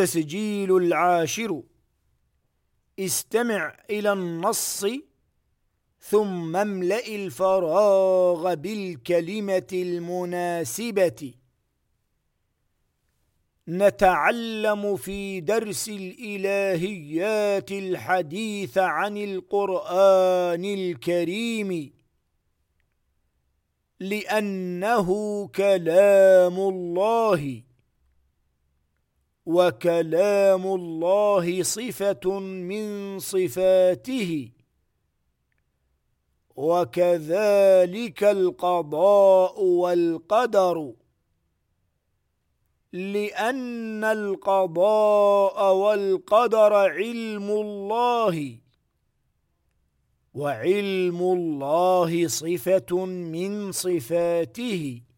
التسجيل العاشر. استمع إلى النص ثم املأ الفراغ بالكلمة المناسبة. نتعلم في درس الإلهيات الحديث عن القرآن الكريم. لأنه كلام الله. وكلام الله صفة من صفاته. وكذلك القضاء والقدر. لأن القضاء والقدر علم الله. وعلم الله صفة من صفاته.